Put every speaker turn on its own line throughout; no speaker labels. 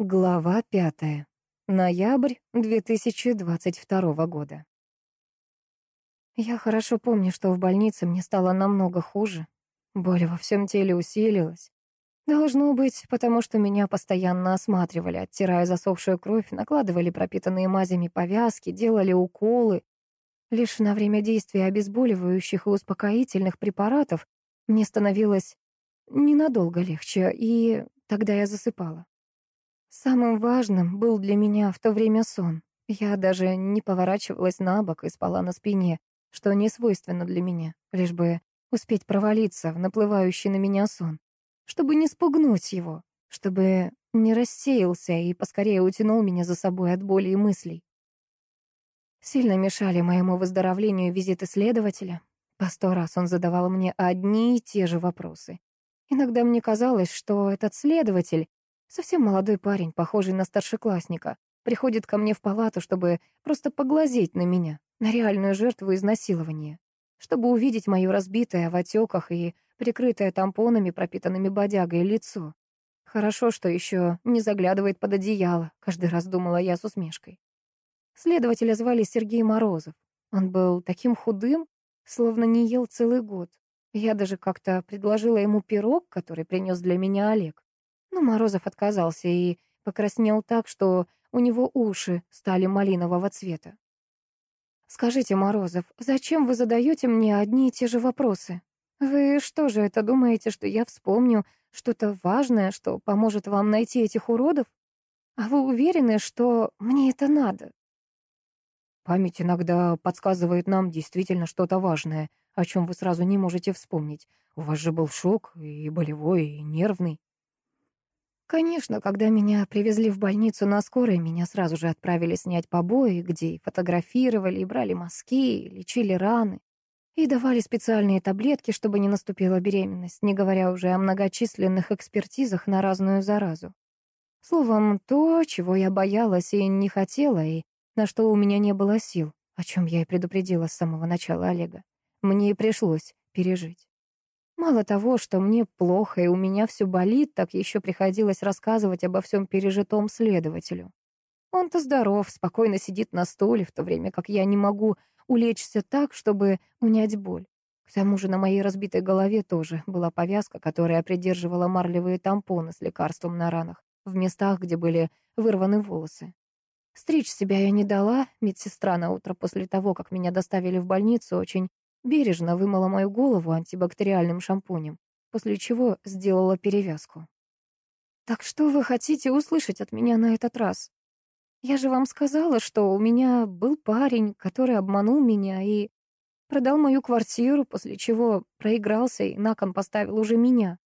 Глава пятая. Ноябрь 2022 года. Я хорошо помню, что в больнице мне стало намного хуже. Боль во всем теле усилилась. Должно быть, потому что меня постоянно осматривали, оттирая засохшую кровь, накладывали пропитанные мазями повязки, делали уколы. Лишь на время действия обезболивающих и успокоительных препаратов мне становилось ненадолго легче, и тогда я засыпала. Самым важным был для меня в то время сон. Я даже не поворачивалась на бок и спала на спине, что не свойственно для меня, лишь бы успеть провалиться в наплывающий на меня сон, чтобы не спугнуть его, чтобы не рассеялся и поскорее утянул меня за собой от боли и мыслей. Сильно мешали моему выздоровлению визиты следователя. По сто раз он задавал мне одни и те же вопросы. Иногда мне казалось, что этот следователь Совсем молодой парень, похожий на старшеклассника, приходит ко мне в палату, чтобы просто поглазеть на меня, на реальную жертву изнасилования, чтобы увидеть мое разбитое в отеках и прикрытое тампонами, пропитанными бодягой, лицо. Хорошо, что еще не заглядывает под одеяло, каждый раз думала я с усмешкой. Следователя звали Сергей Морозов. Он был таким худым, словно не ел целый год. Я даже как-то предложила ему пирог, который принес для меня Олег. Но Морозов отказался и покраснел так, что у него уши стали малинового цвета. «Скажите, Морозов, зачем вы задаете мне одни и те же вопросы? Вы что же это думаете, что я вспомню что-то важное, что поможет вам найти этих уродов? А вы уверены, что мне это надо?»
Память иногда подсказывает нам действительно что-то важное, о чем вы сразу не можете вспомнить. У вас же был шок и болевой, и нервный.
Конечно, когда меня привезли в больницу на скорой, меня сразу же отправили снять побои, где и фотографировали, и брали мазки, и лечили раны, и давали специальные таблетки, чтобы не наступила беременность, не говоря уже о многочисленных экспертизах на разную заразу. Словом, то, чего я боялась и не хотела, и на что у меня не было сил, о чем я и предупредила с самого начала Олега, мне и пришлось пережить. Мало того, что мне плохо и у меня все болит, так еще приходилось рассказывать обо всем пережитом следователю. Он-то здоров, спокойно сидит на стуле, в то время как я не могу улечься так, чтобы унять боль. К тому же на моей разбитой голове тоже была повязка, которая придерживала марлевые тампоны с лекарством на ранах, в местах, где были вырваны волосы. Стричь себя я не дала, медсестра на утро после того, как меня доставили в больницу, очень Бережно вымыла мою голову антибактериальным шампунем, после чего сделала перевязку. «Так что вы хотите услышать от меня на этот раз? Я же вам сказала, что у меня был парень, который обманул меня и продал мою квартиру, после чего проигрался и на кон поставил уже меня.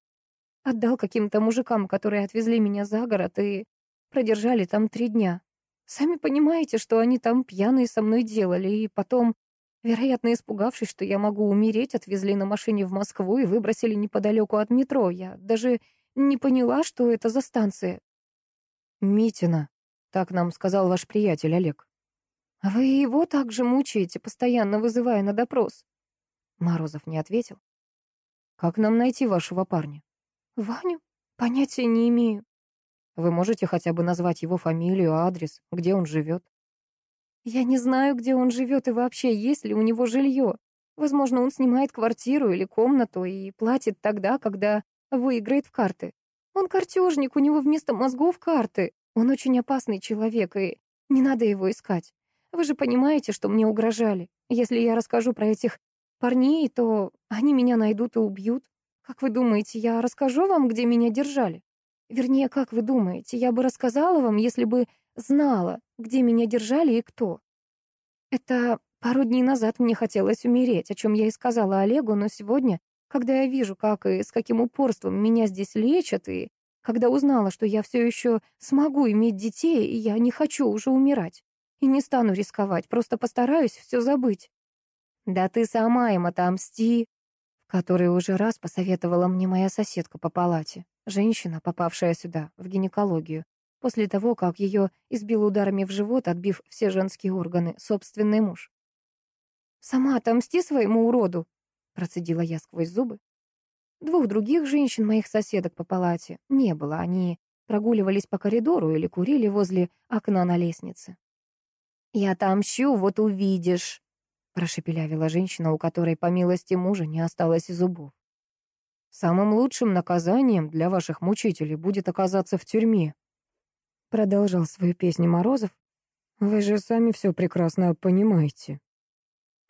Отдал каким-то мужикам, которые отвезли меня за город и продержали там три дня. Сами понимаете, что они там пьяные со мной делали, и потом Вероятно, испугавшись, что я могу умереть, отвезли на машине в Москву и выбросили неподалеку от метро. Я даже не поняла, что это за станция.
«Митина», — так нам сказал ваш приятель Олег.
«А вы его также мучаете, постоянно вызывая на допрос?»
Морозов не ответил. «Как нам найти вашего парня?»
«Ваню? Понятия не имею».
«Вы можете хотя бы назвать его фамилию, адрес, где он живет?»
Я не знаю, где он живет и вообще есть ли у него жилье. Возможно, он снимает квартиру или комнату и платит тогда, когда выиграет в карты. Он картежник, у него вместо мозгов карты. Он очень опасный человек, и не надо его искать. Вы же понимаете, что мне угрожали. Если я расскажу про этих парней, то они меня найдут и убьют. Как вы думаете, я расскажу вам, где меня держали? Вернее, как вы думаете, я бы рассказала вам, если бы знала, где меня держали и кто. Это пару дней назад мне хотелось умереть, о чем я и сказала Олегу, но сегодня, когда я вижу, как и с каким упорством меня здесь лечат, и когда узнала, что я все еще смогу иметь детей, и я не хочу уже умирать, и не стану рисковать, просто постараюсь все забыть. Да ты сама им отомсти, в который уже раз посоветовала мне моя соседка по палате, женщина, попавшая сюда, в гинекологию, после того, как ее избил ударами в живот, отбив все женские органы, собственный муж. «Сама отомсти своему уроду!» — процедила я сквозь зубы. Двух других женщин, моих соседок по палате, не было. Они прогуливались по коридору или курили возле окна на лестнице. «Я отомщу, вот увидишь», — прошепелявила женщина, у которой, по милости мужа, не осталось и зубов.
«Самым лучшим наказанием для ваших мучителей будет оказаться в тюрьме», — продолжал свою песню Морозов. «Вы же сами все прекрасно понимаете».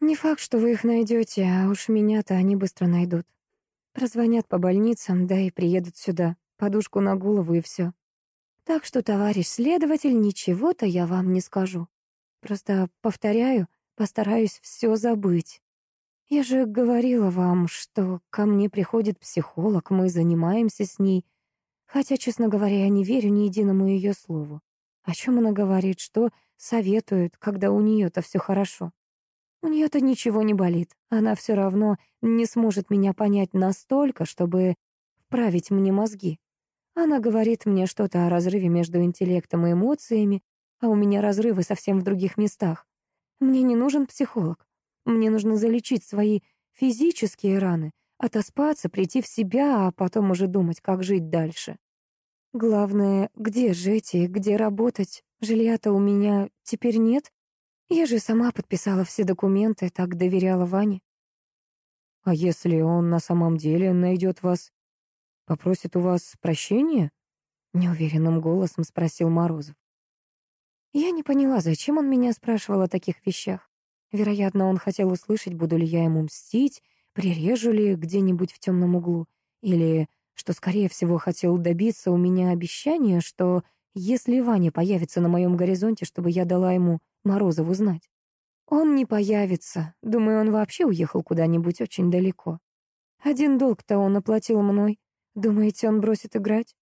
«Не факт, что вы их найдете, а уж меня-то они быстро найдут. Прозвонят по больницам, да и приедут сюда, подушку на голову и все. Так что, товарищ следователь, ничего-то я вам не скажу. Просто повторяю, постараюсь все забыть. Я же говорила вам, что ко мне приходит психолог, мы занимаемся с ней. Хотя, честно говоря, я не верю ни единому ее слову. О чем она говорит, что советует, когда у нее-то все хорошо? У нее-то ничего не болит. Она все равно не сможет меня понять настолько, чтобы вправить мне мозги. Она говорит мне что-то о разрыве между интеллектом и эмоциями, а у меня разрывы совсем в других местах. Мне не нужен психолог. Мне нужно залечить свои физические раны, отоспаться, прийти в себя, а потом уже думать, как жить дальше. Главное, где жить и где работать. Жилья-то у меня теперь нет, я же сама подписала все документы, так доверяла Ване.
А если он на самом деле найдет вас, попросит у вас прощения? Неуверенным голосом спросил Морозов.
Я не поняла, зачем он меня спрашивал о таких вещах. Вероятно, он хотел услышать, буду ли я ему мстить, прирежу ли где-нибудь в темном углу, или, что скорее всего хотел добиться у меня обещания, что если Ваня появится на моем горизонте, чтобы я дала ему Морозову знать. Он не появится. Думаю, он вообще уехал куда-нибудь очень далеко. Один долг-то он оплатил мной. Думаете, он бросит играть?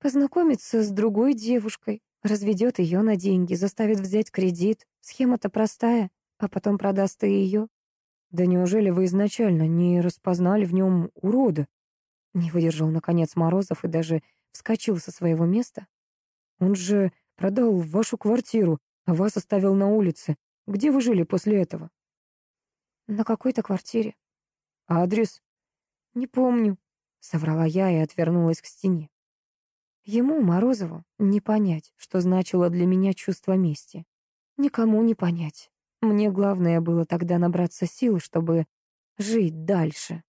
Познакомится с другой девушкой, разведет ее на деньги, заставит взять кредит. Схема-то простая, а потом продаст и ее.
Да неужели вы изначально не распознали в нем урода?
Не выдержал, наконец, Морозов и даже вскочил со своего места.
Он же продал вашу квартиру, а вас оставил на улице. Где вы жили после этого?
На какой-то квартире.
Адрес?
Не помню, соврала я и отвернулась к стене. Ему, Морозову, не понять, что значило для меня чувство мести. Никому не понять. Мне главное было тогда набраться сил, чтобы жить дальше.